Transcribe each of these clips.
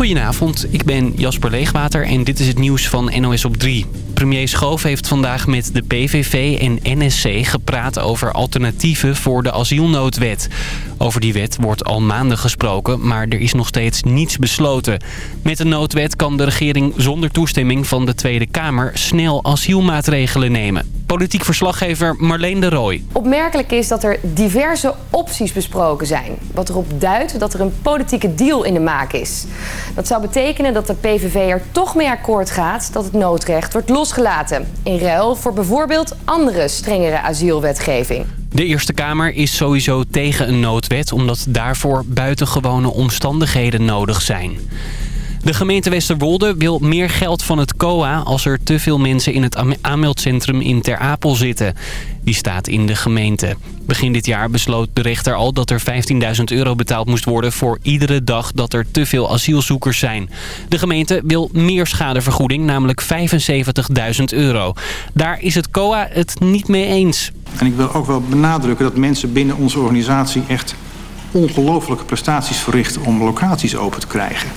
Goedenavond, ik ben Jasper Leegwater en dit is het nieuws van NOS op 3. Premier Schoof heeft vandaag met de PVV en NSC gepraat over alternatieven voor de asielnoodwet. Over die wet wordt al maanden gesproken, maar er is nog steeds niets besloten. Met de noodwet kan de regering zonder toestemming van de Tweede Kamer snel asielmaatregelen nemen. Politiek verslaggever Marleen de Rooij. Opmerkelijk is dat er diverse opties besproken zijn. Wat erop duidt dat er een politieke deal in de maak is. Dat zou betekenen dat de PVV er toch mee akkoord gaat dat het noodrecht wordt In ruil voor bijvoorbeeld andere strengere asielwetgeving. De Eerste Kamer is sowieso tegen een noodwet... omdat daarvoor buitengewone omstandigheden nodig zijn. De gemeente Westerwolde wil meer geld van het COA als er te veel mensen in het aanmeldcentrum in Ter Apel zitten. Die staat in de gemeente. Begin dit jaar besloot de rechter al dat er 15.000 euro betaald moest worden voor iedere dag dat er te veel asielzoekers zijn. De gemeente wil meer schadevergoeding, namelijk 75.000 euro. Daar is het COA het niet mee eens. En ik wil ook wel benadrukken dat mensen binnen onze organisatie echt ongelofelijke prestaties verrichten om locaties open te krijgen.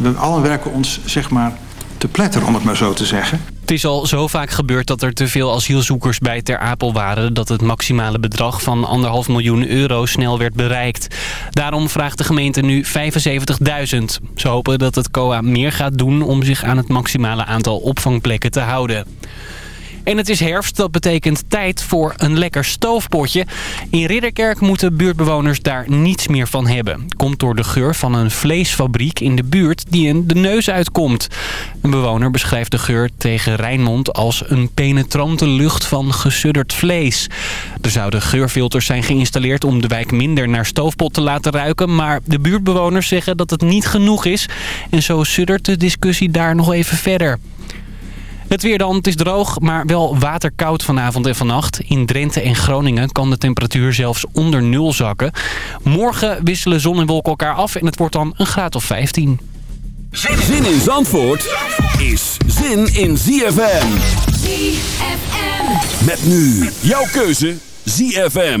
We allen werken ons zeg maar te pletter, om het maar zo te zeggen. Het is al zo vaak gebeurd dat er te veel asielzoekers bij Ter Apel waren... dat het maximale bedrag van anderhalf miljoen euro snel werd bereikt. Daarom vraagt de gemeente nu 75.000. Ze hopen dat het COA meer gaat doen om zich aan het maximale aantal opvangplekken te houden. En het is herfst, dat betekent tijd voor een lekker stoofpotje. In Ridderkerk moeten buurtbewoners daar niets meer van hebben. Komt door de geur van een vleesfabriek in de buurt die in de neus uitkomt. Een bewoner beschrijft de geur tegen Rijnmond als een penetrante lucht van gesudderd vlees. Er zouden geurfilters zijn geïnstalleerd om de wijk minder naar stoofpot te laten ruiken. Maar de buurtbewoners zeggen dat het niet genoeg is. En zo suddert de discussie daar nog even verder. Het weer dan, het is droog, maar wel waterkoud vanavond en vannacht. In Drenthe en Groningen kan de temperatuur zelfs onder nul zakken. Morgen wisselen zon en wolken elkaar af en het wordt dan een graad of 15. Zin in Zandvoort is zin in ZFM. ZFM. Met nu jouw keuze ZFM.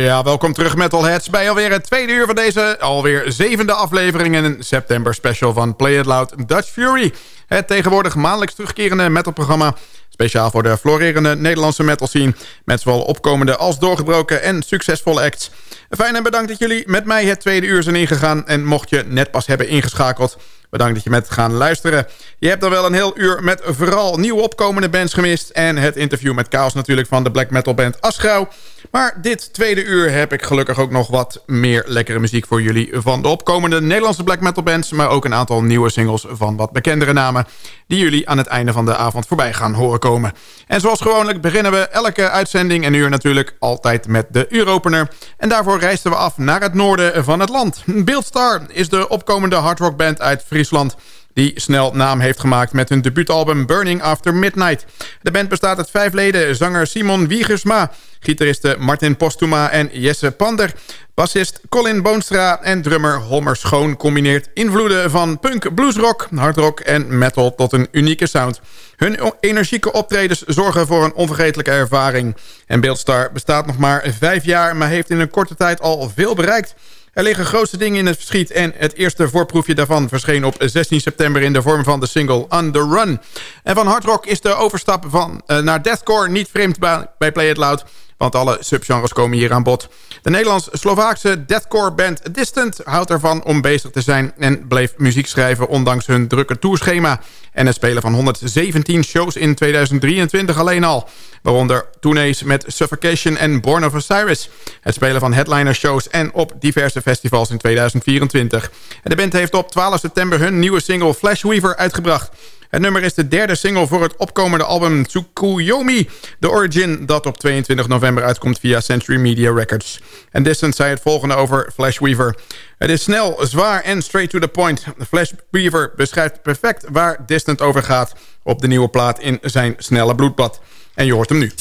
Ja, welkom terug Metalheads bij alweer het tweede uur van deze alweer zevende aflevering en een september special van Play It Loud Dutch Fury. Het tegenwoordig maandelijks terugkerende metalprogramma Speciaal voor de florerende Nederlandse metal scene. Met zowel opkomende als doorgebroken en succesvolle acts. Fijn en bedankt dat jullie met mij het tweede uur zijn ingegaan. En mocht je net pas hebben ingeschakeld... Bedankt dat je met gaan luisteren. Je hebt er wel een heel uur met vooral nieuwe opkomende bands gemist... en het interview met Chaos natuurlijk van de black metal band Asgrauw. Maar dit tweede uur heb ik gelukkig ook nog wat meer lekkere muziek voor jullie... van de opkomende Nederlandse black metal bands... maar ook een aantal nieuwe singles van wat bekendere namen... die jullie aan het einde van de avond voorbij gaan horen komen. En zoals gewoonlijk beginnen we elke uitzending en uur natuurlijk altijd met de uuropener. En daarvoor reisten we af naar het noorden van het land. Beeldstar is de opkomende hardrockband uit Friesland die snel naam heeft gemaakt met hun debuutalbum Burning After Midnight. De band bestaat uit vijf leden, zanger Simon Wiegersma, gitaristen Martin Postuma en Jesse Pander, bassist Colin Boonstra en drummer Holmer Schoon combineert invloeden van punk, bluesrock, hardrock en metal tot een unieke sound. Hun energieke optredens zorgen voor een onvergetelijke ervaring. En Beeldstar bestaat nog maar vijf jaar, maar heeft in een korte tijd al veel bereikt. Er liggen grootste dingen in het verschiet en het eerste voorproefje daarvan verscheen op 16 september in de vorm van de single On The Run. En van hardrock is de overstap van, uh, naar deathcore niet vreemd bij Play It Loud, want alle subgenres komen hier aan bod. De Nederlands-Slovaakse deathcore band Distant houdt ervan om bezig te zijn... en bleef muziek schrijven ondanks hun drukke tourschema... en het spelen van 117 shows in 2023 alleen al. Waaronder tournees met Suffocation en Born of Osiris. Het spelen van headliner-shows en op diverse festivals in 2024. En de band heeft op 12 september hun nieuwe single Flashweaver uitgebracht... Het nummer is de derde single voor het opkomende album Tsukuyomi The Origin... dat op 22 november uitkomt via Century Media Records. En Distance zei het volgende over Flash Weaver. Het is snel, zwaar en straight to the point. Flash Weaver beschrijft perfect waar Distant over gaat... op de nieuwe plaat in zijn snelle bloedbad. En je hoort hem nu.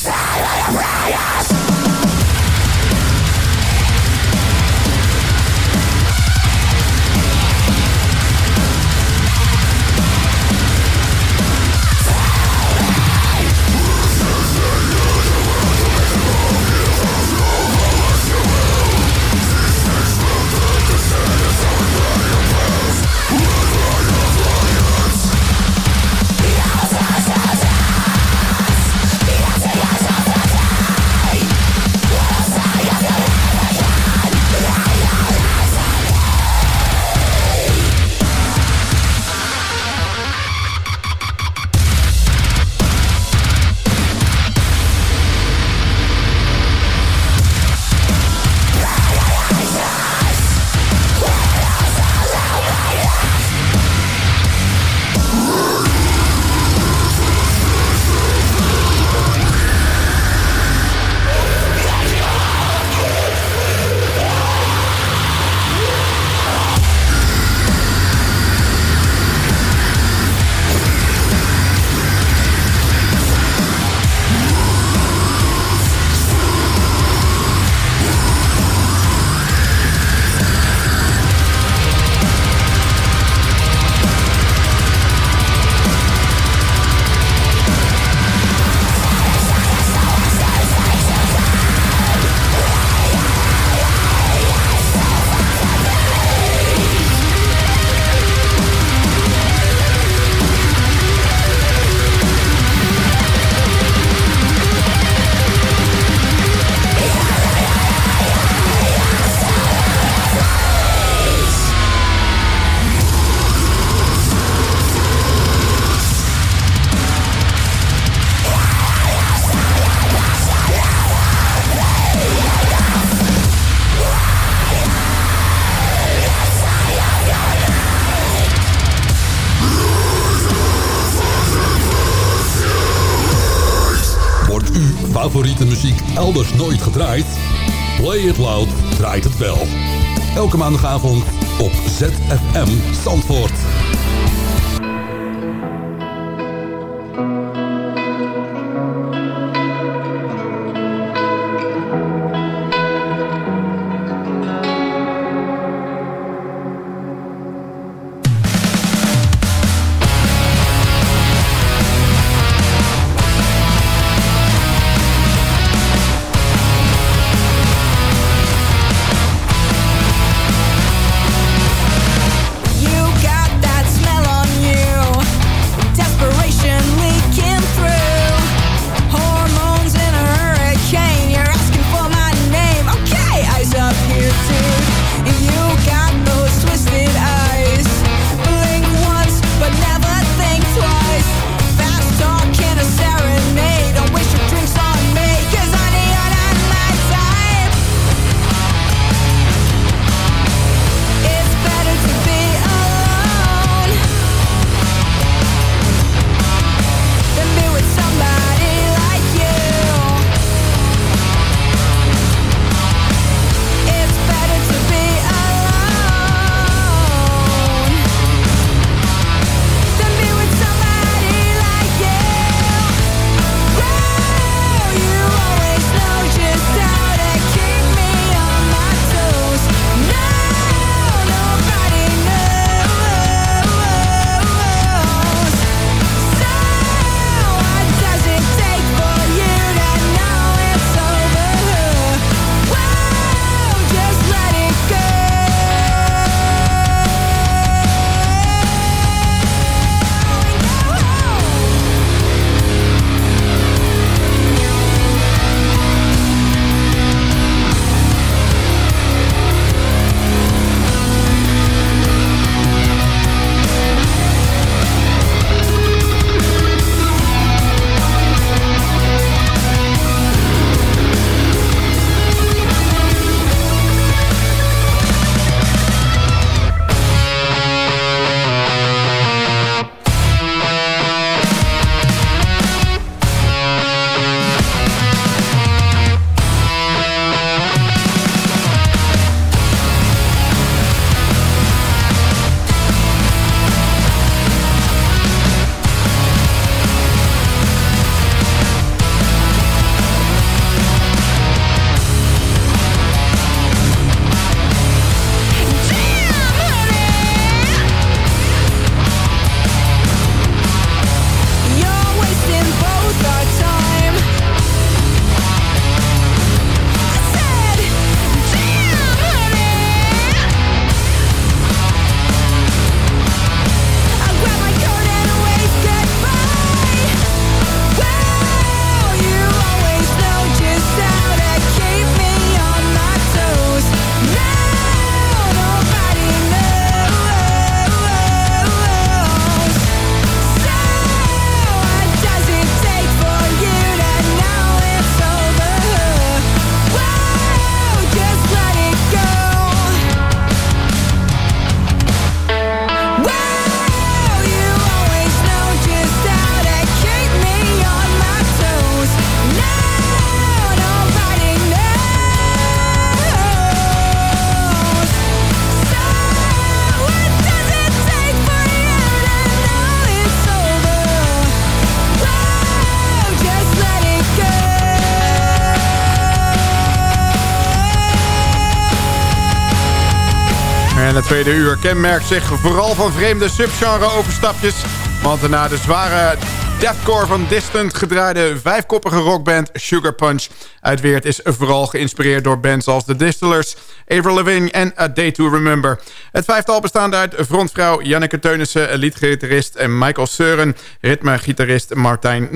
En het tweede uur kenmerkt zich vooral van vreemde subgenre overstapjes. Want na de zware deathcore van Distant gedraaide vijfkoppige rockband Sugar Punch uit Weert is vooral geïnspireerd door bands als The Distillers, Avril Lavigne en A Day to Remember. Het vijftal bestaande uit frontvrouw Janneke Teunissen, liedgitarist en Michael Seuren, ritmegitarist Martijn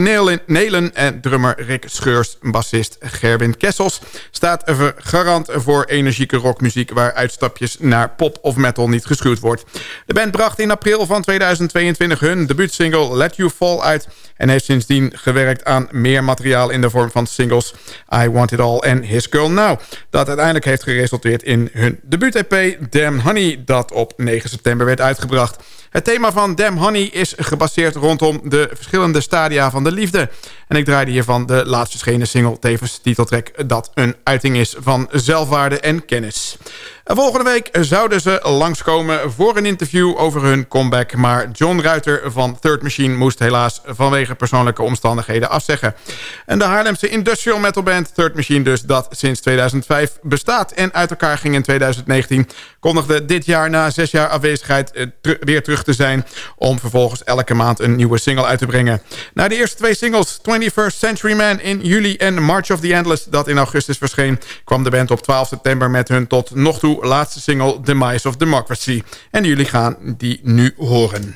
Nelen en drummer Rick Scheurs, bassist Gerwin Kessels, staat garant voor energieke rockmuziek waar uitstapjes naar pop of metal niet geschuwd wordt. De band bracht in april van 2022 hun debuutsingle Let You Fall uit en heeft sindsdien gewerkt aan meer materiaal in de vorm van singles I Want It All en His Girl Now. Dat uiteindelijk heeft geresulteerd in hun debuut-EP Damn Honey... dat op 9 september werd uitgebracht. Het thema van Damn Honey is gebaseerd rondom de verschillende stadia van de liefde. En ik draaide hiervan de laatst verschenen single tevens titeltrack... dat een uiting is van zelfwaarde en kennis. Volgende week zouden ze langskomen voor een interview over hun comeback... maar John Ruiter van Third Machine moest helaas vanwege persoonlijke omstandigheden afzeggen. En de Haarlemse industrial metal band Third Machine dus... dat sinds 2005 bestaat en uit elkaar ging in 2019 kondigde dit jaar na zes jaar afwezigheid eh, weer terug te zijn... om vervolgens elke maand een nieuwe single uit te brengen. Na de eerste twee singles, 21st Century Man in juli en March of the Endless... dat in augustus verscheen, kwam de band op 12 september... met hun tot nog toe laatste single Demise of Democracy. En jullie gaan die nu horen.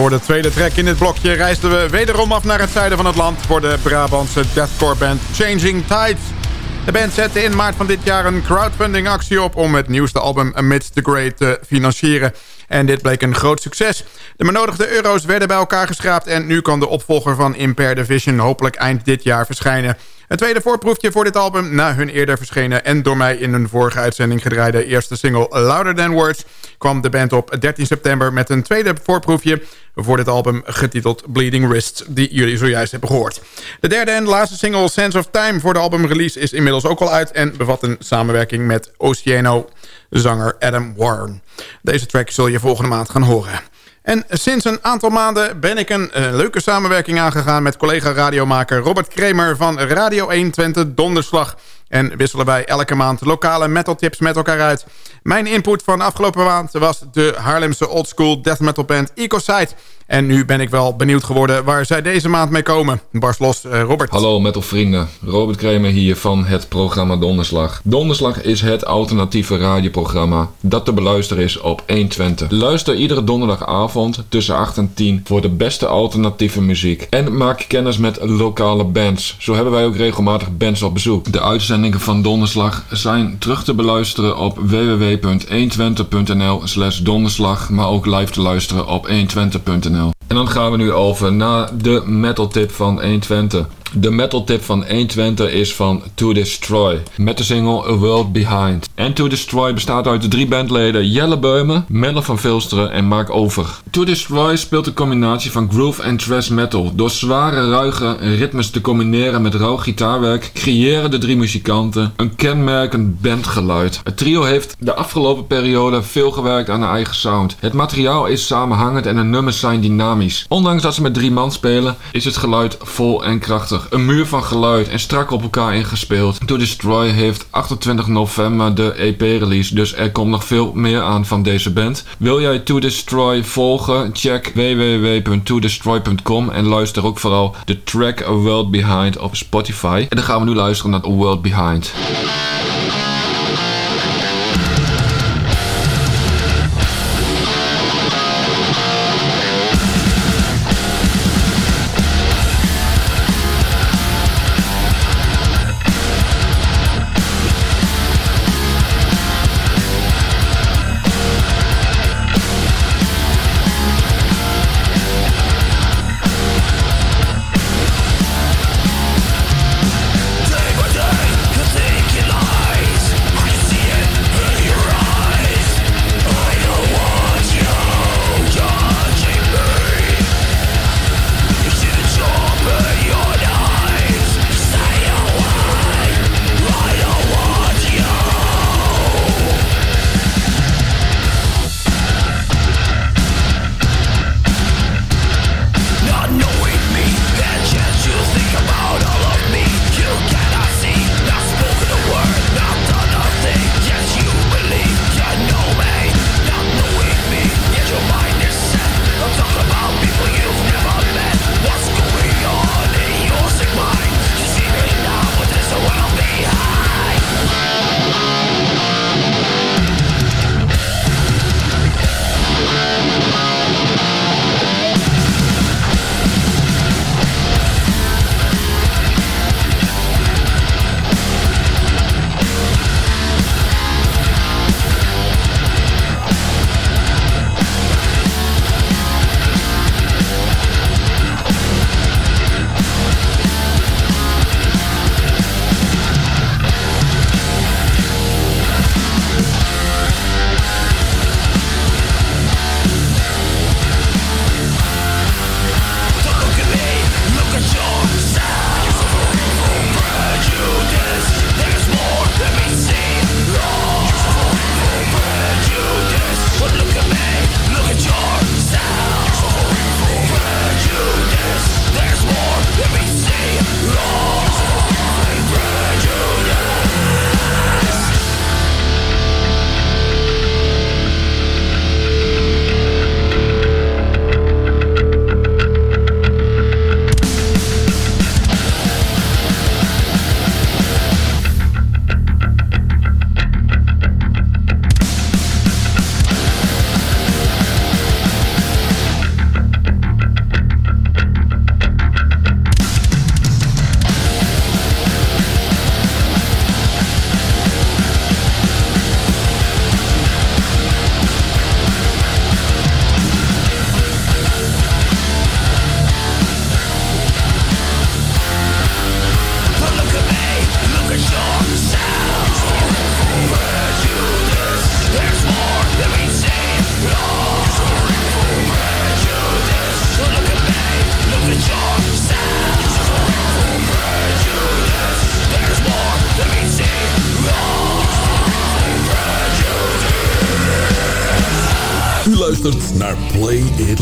Voor de tweede track in dit blokje reisden we wederom af naar het zuiden van het land... voor de Brabantse deathcore band Changing Tides. De band zette in maart van dit jaar een crowdfunding actie op... om het nieuwste album Amidst the Great te financieren. En dit bleek een groot succes. De benodigde euro's werden bij elkaar geschraapt... en nu kan de opvolger van Impair Division hopelijk eind dit jaar verschijnen. Een tweede voorproefje voor dit album na hun eerder verschenen... en door mij in een vorige uitzending gedraaide eerste single Louder Than Words... kwam de band op 13 september met een tweede voorproefje voor dit album getiteld Bleeding Wrists... die jullie zojuist hebben gehoord. De derde en laatste single Sense of Time voor de albumrelease is inmiddels ook al uit... en bevat een samenwerking met Oceano-zanger Adam Warren. Deze track zul je volgende maand gaan horen. En sinds een aantal maanden ben ik een uh, leuke samenwerking aangegaan... met collega-radiomaker Robert Kremer van Radio 1 Twente Donderslag... En wisselen wij elke maand lokale metal tips met elkaar uit. Mijn input van afgelopen maand was de Haarlemse oldschool death metal band Ecosite. En nu ben ik wel benieuwd geworden waar zij deze maand mee komen. Bars los, uh, Robert. Hallo metal vrienden. Robert Kremer hier van het programma Donderslag. Donderslag is het alternatieve radioprogramma dat te beluisteren is op 120. Luister iedere donderdagavond tussen 8 en 10 voor de beste alternatieve muziek. En maak kennis met lokale bands. Zo hebben wij ook regelmatig bands op bezoek. De uitzendingen van Donderslag zijn terug te beluisteren op www.120.nl slash donderslag. Maar ook live te luisteren op 120.nl. En dan gaan we nu over naar de metal tip van 120. De metal tip van 120 is van To Destroy. Met de single A World Behind. En To Destroy bestaat uit de drie bandleden Jelle Beumen, Melle van Vilsteren en Mark Over. To Destroy speelt een combinatie van groove en thrash metal. Door zware, ruige ritmes te combineren met rauw gitaarwerk creëren de drie muzikanten een kenmerkend bandgeluid. Het trio heeft de afgelopen periode veel gewerkt aan een eigen sound. Het materiaal is samenhangend en de nummers zijn dynamisch. Ondanks dat ze met drie man spelen, is het geluid vol en krachtig. Een muur van geluid en strak op elkaar ingespeeld. To Destroy heeft 28 november de EP-release, dus er komt nog veel meer aan van deze band. Wil jij To Destroy volgen? Check www.todestroy.com en luister ook vooral de track A World Behind op Spotify. En dan gaan we nu luisteren naar A World Behind. It.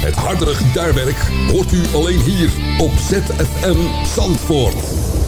Het hardere gitaarwerk hoort u alleen hier op ZFM Zandvoort.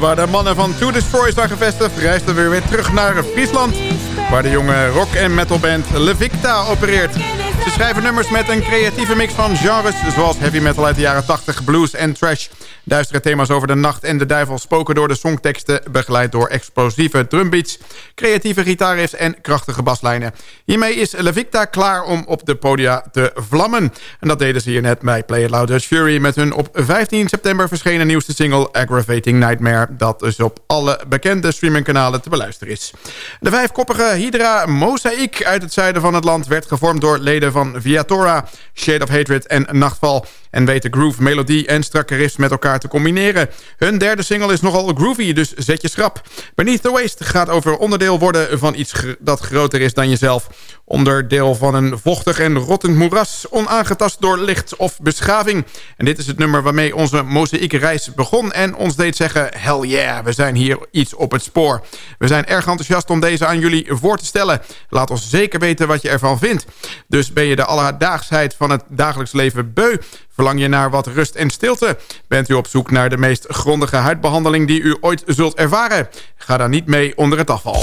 Waar de mannen van Two Destroy zijn gevestigd... reisden we weer terug naar Friesland... waar de jonge rock- en metalband Levicta opereert. Ze schrijven nummers met een creatieve mix van genres... zoals heavy metal uit de jaren 80, blues en trash... Duistere thema's over de nacht en de duivel spoken door de songteksten... begeleid door explosieve drumbeats, creatieve gitaarriffs en krachtige baslijnen. Hiermee is Levicta klaar om op de podia te vlammen. En dat deden ze hier net bij Play It Loud Dutch Fury... met hun op 15 september verschenen nieuwste single Aggravating Nightmare... dat dus op alle bekende streamingkanalen te beluisteren is. De vijfkoppige Hydra Mosaic uit het zuiden van het land... werd gevormd door leden van Viatora, Shade of Hatred en Nachtval en weten groove, melodie en strakke riffs met elkaar te combineren. Hun derde single is nogal groovy, dus zet je schrap. Beneath the Waste gaat over onderdeel worden van iets dat groter is dan jezelf. Onderdeel van een vochtig en rottend moeras, onaangetast door licht of beschaving. En dit is het nummer waarmee onze mozaïekreis begon en ons deed zeggen... hell yeah, we zijn hier iets op het spoor. We zijn erg enthousiast om deze aan jullie voor te stellen. Laat ons zeker weten wat je ervan vindt. Dus ben je de alledaagsheid van het dagelijks leven beu Verlang je naar wat rust en stilte? Bent u op zoek naar de meest grondige huidbehandeling die u ooit zult ervaren? Ga daar niet mee onder het afval.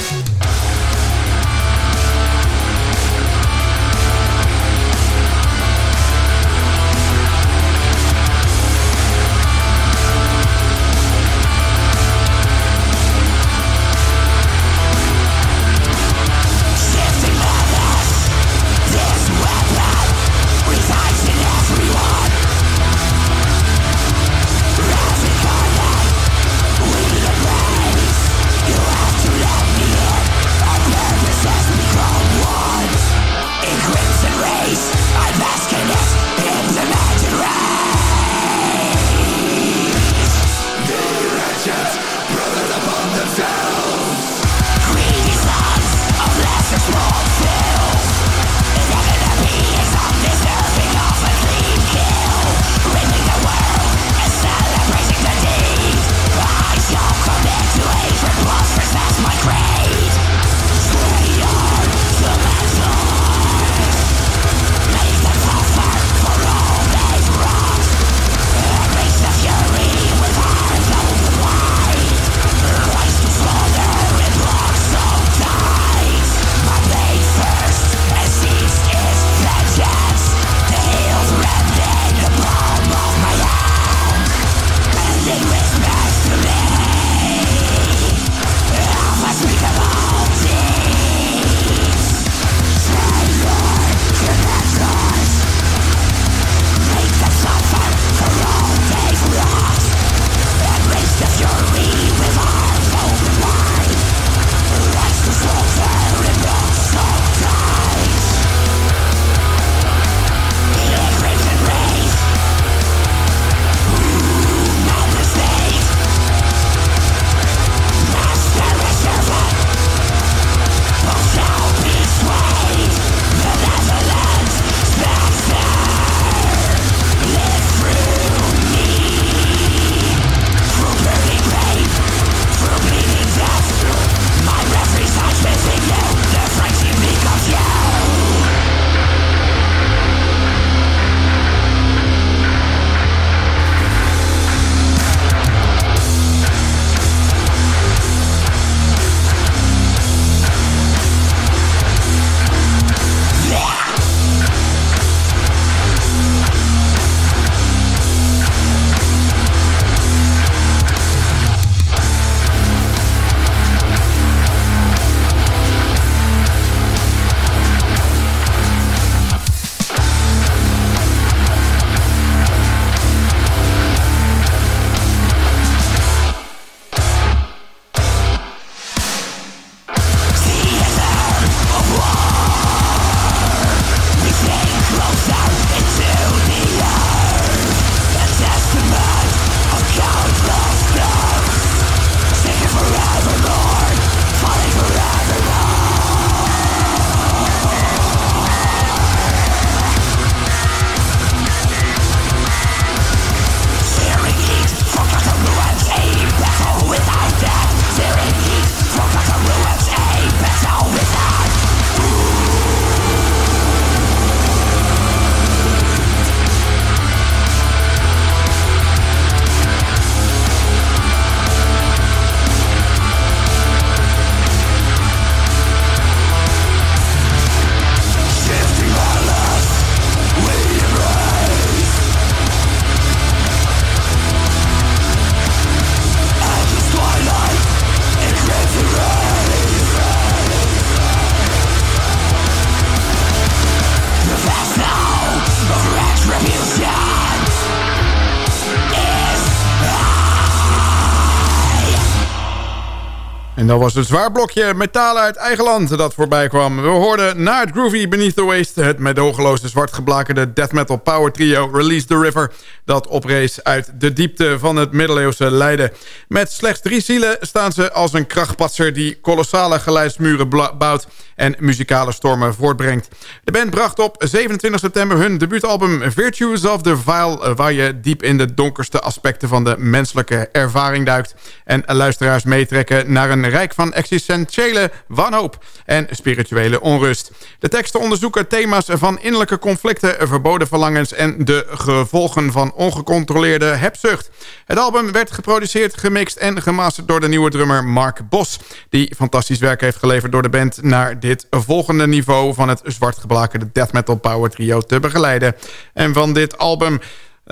dat was een zwaar blokje metalen uit eigen land dat voorbij kwam. We hoorden na het groovy Beneath the Waste... het medogeloze zwart geblakerde death metal power trio Release the River... dat oprees uit de diepte van het middeleeuwse Leiden. Met slechts drie zielen staan ze als een krachtpatser... die kolossale geluidsmuren bouwt en muzikale stormen voortbrengt. De band bracht op 27 september hun debuutalbum Virtues of the Vile... waar je diep in de donkerste aspecten van de menselijke ervaring duikt... en luisteraars meetrekken naar een van existentiële wanhoop en spirituele onrust. De teksten onderzoeken thema's van innerlijke conflicten, verboden verlangens... en de gevolgen van ongecontroleerde hebzucht. Het album werd geproduceerd, gemixt en gemasterd door de nieuwe drummer Mark Bos... die fantastisch werk heeft geleverd door de band naar dit volgende niveau... van het zwartgeblakerde death metal power trio te begeleiden. En van dit album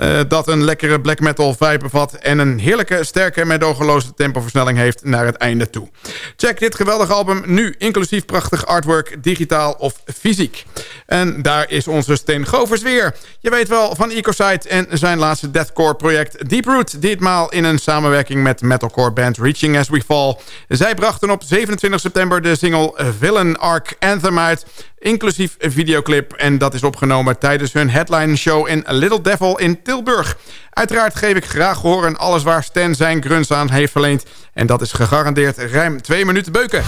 uh, dat een lekkere black metal vibe bevat... en een heerlijke, sterke, medogeloze tempoversnelling heeft naar het einde toe. Check dit geweldige album nu, inclusief prachtig artwork, digitaal of fysiek. En daar is onze Steen Govers weer. Je weet wel van Ecosite en zijn laatste deathcore project Deeproot... ditmaal in een samenwerking met metalcore band Reaching As We Fall. Zij brachten op 27 september de single Villain Arc Anthem uit inclusief een videoclip. En dat is opgenomen tijdens hun headline show in Little Devil in Tilburg. Uiteraard geef ik graag aan alles waar Stan zijn gruns aan heeft verleend. En dat is gegarandeerd ruim twee minuten beuken.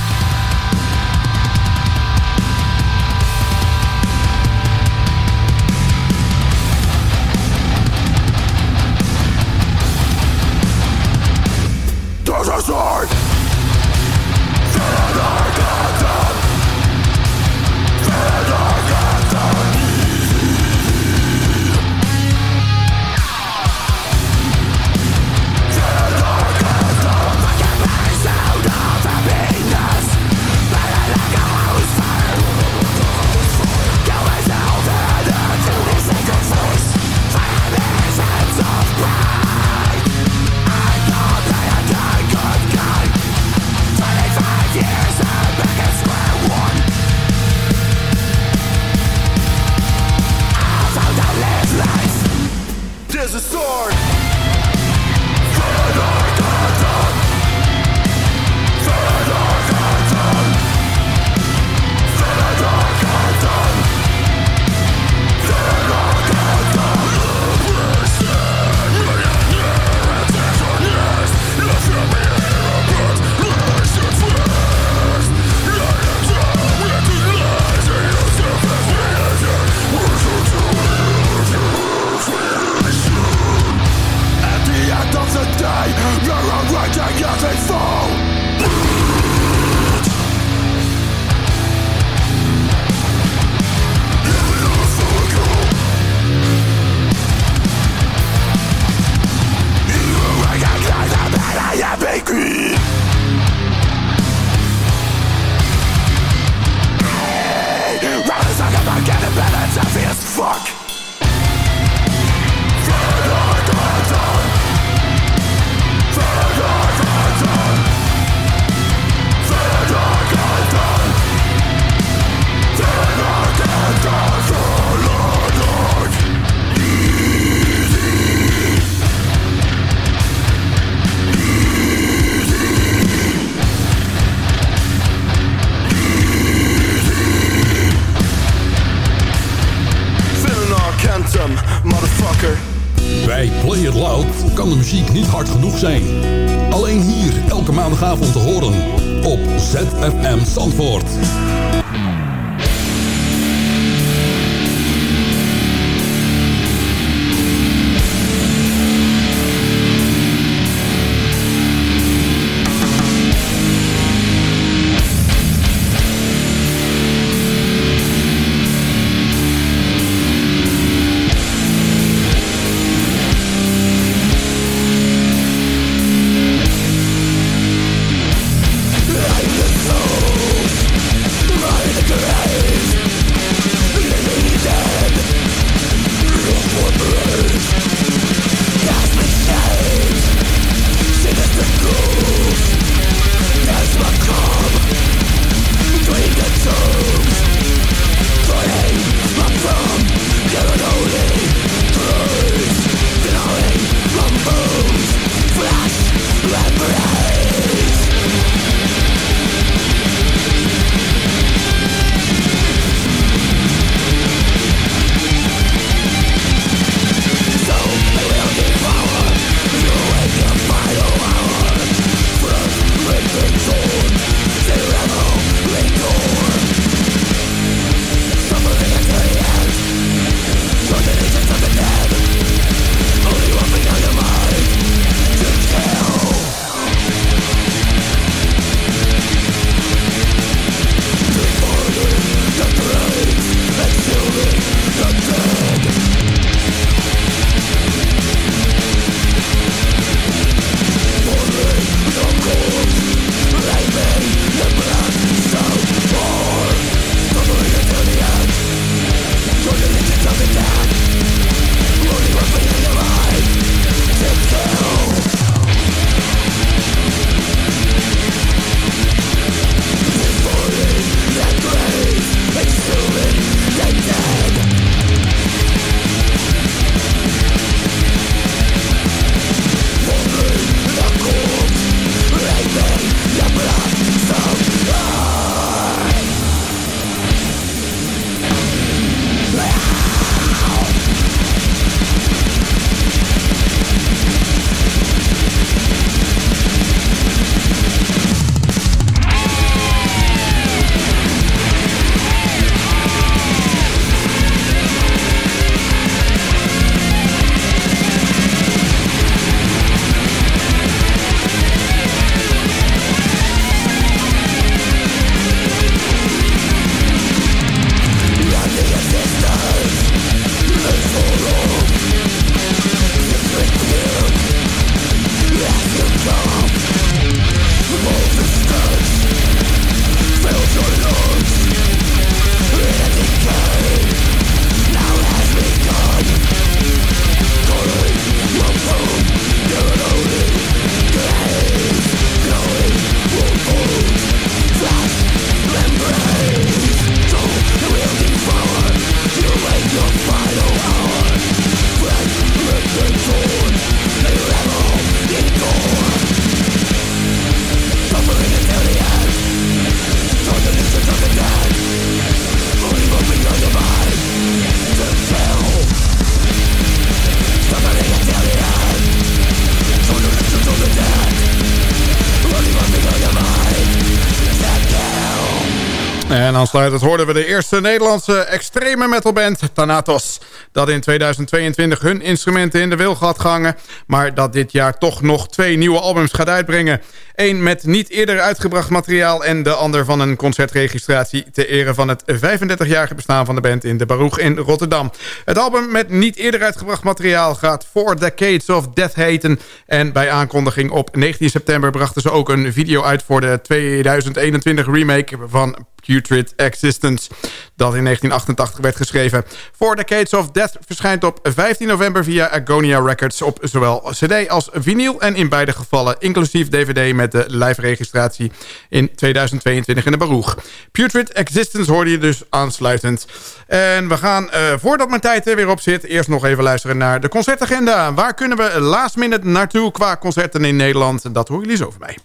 Aansluitend hoorden we de eerste Nederlandse extreme metalband Thanatos. Dat in 2022 hun instrumenten in de wilg had gehangen. Maar dat dit jaar toch nog twee nieuwe albums gaat uitbrengen. Eén met niet eerder uitgebracht materiaal en de ander van een concertregistratie... ter ere van het 35-jarige bestaan van de band in de Baruch in Rotterdam. Het album met niet eerder uitgebracht materiaal gaat Four Decades of Death heten. En bij aankondiging op 19 september brachten ze ook een video uit... voor de 2021 remake van Putrid Existence, dat in 1988 werd geschreven. For Decades of Death verschijnt op 15 november via Agonia Records op zowel cd als vinyl en in beide gevallen inclusief dvd met de live-registratie in 2022 in de Baruch. Putrid Existence hoorde je dus aansluitend. En we gaan, uh, voordat mijn tijd er weer op zit, eerst nog even luisteren naar de concertagenda. Waar kunnen we last minute naartoe qua concerten in Nederland? Dat horen jullie zo van mij.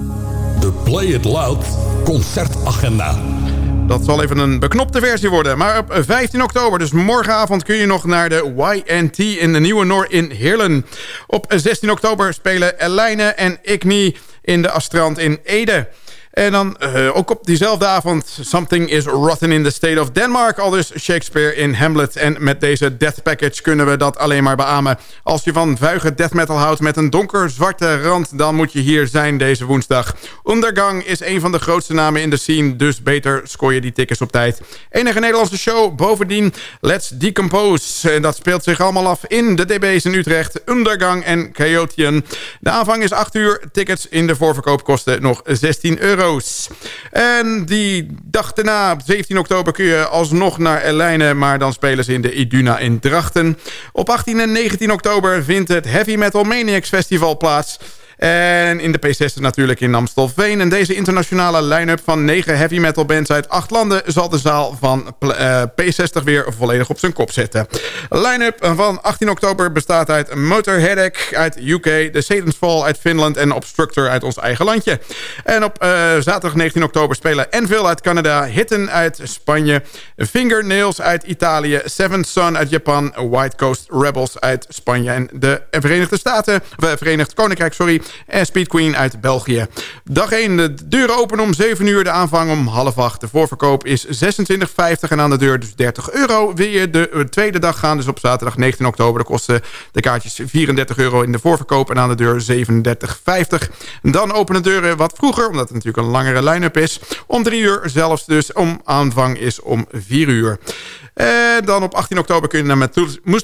De Play It Loud concertagenda. Dat zal even een beknopte versie worden. Maar op 15 oktober, dus morgenavond... kun je nog naar de YNT in de Nieuwe Noor in Heerlen. Op 16 oktober spelen Elijne en Igni in de Astrand in Ede. En dan uh, ook op diezelfde avond... Something is rotten in the state of Denmark. Al dus Shakespeare in Hamlet. En met deze death package kunnen we dat alleen maar beamen. Als je van vuige death metal houdt met een donker zwarte rand... dan moet je hier zijn deze woensdag. Undergang is een van de grootste namen in de scene... dus beter scoor je die tickets op tijd. Enige Nederlandse show. Bovendien Let's Decompose. En dat speelt zich allemaal af in de DB's in Utrecht. Undergang en Chaotian. De aanvang is 8 uur. Tickets in de voorverkoop kosten nog 16 euro. En die dag daarna, 17 oktober, kun je alsnog naar Elijne... maar dan spelen ze in de Iduna in Drachten. Op 18 en 19 oktober vindt het Heavy Metal Maniacs Festival plaats... En in de P60 natuurlijk in Amstelveen. En deze internationale line-up van negen heavy metal bands uit acht landen... zal de zaal van uh, P60 weer volledig op zijn kop zetten. Line-up van 18 oktober bestaat uit Motor Headache uit UK... The Satan's Fall uit Finland en Obstructor uit ons eigen landje. En op uh, zaterdag 19 oktober spelen Enville uit Canada... Hitten uit Spanje, Fingernails uit Italië... Seven Sun uit Japan, White Coast Rebels uit Spanje... en de Verenigde Staten, of, Verenigd Koninkrijk, sorry en Speed Queen uit België. Dag 1, de deuren openen om 7 uur, de aanvang om half 8. De voorverkoop is 26,50 en aan de deur dus 30 euro. Wil je de eh, tweede dag gaan, dus op zaterdag 19 oktober... dan kosten de kaartjes 34 euro in de voorverkoop en aan de deur 37,50. Dan openen de deuren wat vroeger, omdat het natuurlijk een langere line-up is. Om 3 uur zelfs dus, om aanvang is om 4 uur. En dan op 18 oktober kun je naar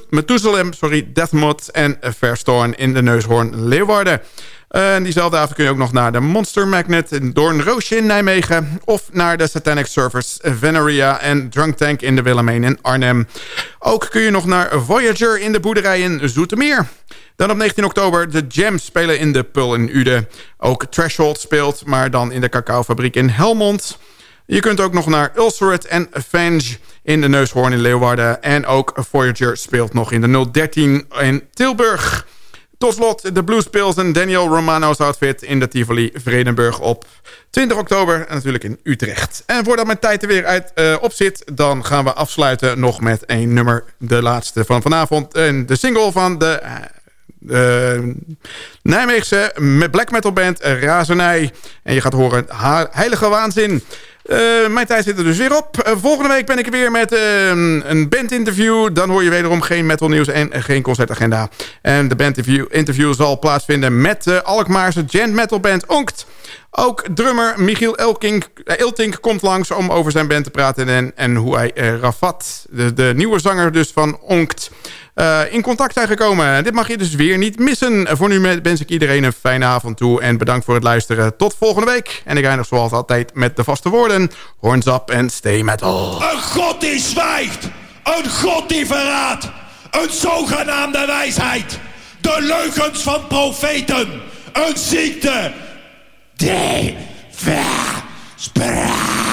Methuselem, sorry, Deathmod en Fairstone in de Neushoorn Leeuwarden. En diezelfde avond kun je ook nog naar de Monster Magnet in Doornroosje in Nijmegen. Of naar de Satanic Surfers Veneria en Drunk Tank in de Willemijn in Arnhem. Ook kun je nog naar Voyager in de boerderij in Zoetermeer. Dan op 19 oktober de Jams spelen in de Pul in Ude. Ook Threshold speelt, maar dan in de cacaofabriek in Helmond. Je kunt ook nog naar Ulcerate en Avenge in de Neushoorn in Leeuwarden. En ook Voyager speelt nog in de 013 in Tilburg. Tot slot de Blues Pills en Daniel Romano's outfit in de Tivoli Vredenburg op 20 oktober. En natuurlijk in Utrecht. En voordat mijn tijd er weer uit uh, op zit... dan gaan we afsluiten nog met een nummer. De laatste van vanavond. En de single van de... Uh, Nijmeegse black metal band Razernij. En je gaat horen Heilige Waanzin. Uh, mijn tijd zit er dus weer op. Uh, volgende week ben ik weer met uh, een bandinterview. Dan hoor je wederom geen metal nieuws en geen concertagenda. En de bandinterview interview zal plaatsvinden met de Alkmaarse gent metal band Onkt. Ook drummer Michiel Elking, Eltink komt langs om over zijn band te praten... en, en hoe hij Rafat, de, de nieuwe zanger dus van Onkt uh, in contact zijn gekomen. Dit mag je dus weer niet missen. Voor nu wens ik iedereen een fijne avond toe. En bedankt voor het luisteren. Tot volgende week. En ik eindig zoals altijd met de vaste woorden. Horns up en stay metal. Een god die zwijgt. Een god die verraadt. Een zogenaamde wijsheid. De leugens van profeten. Een ziekte. Die verspreidt.